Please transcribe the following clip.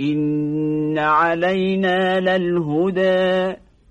إن علينا للهدى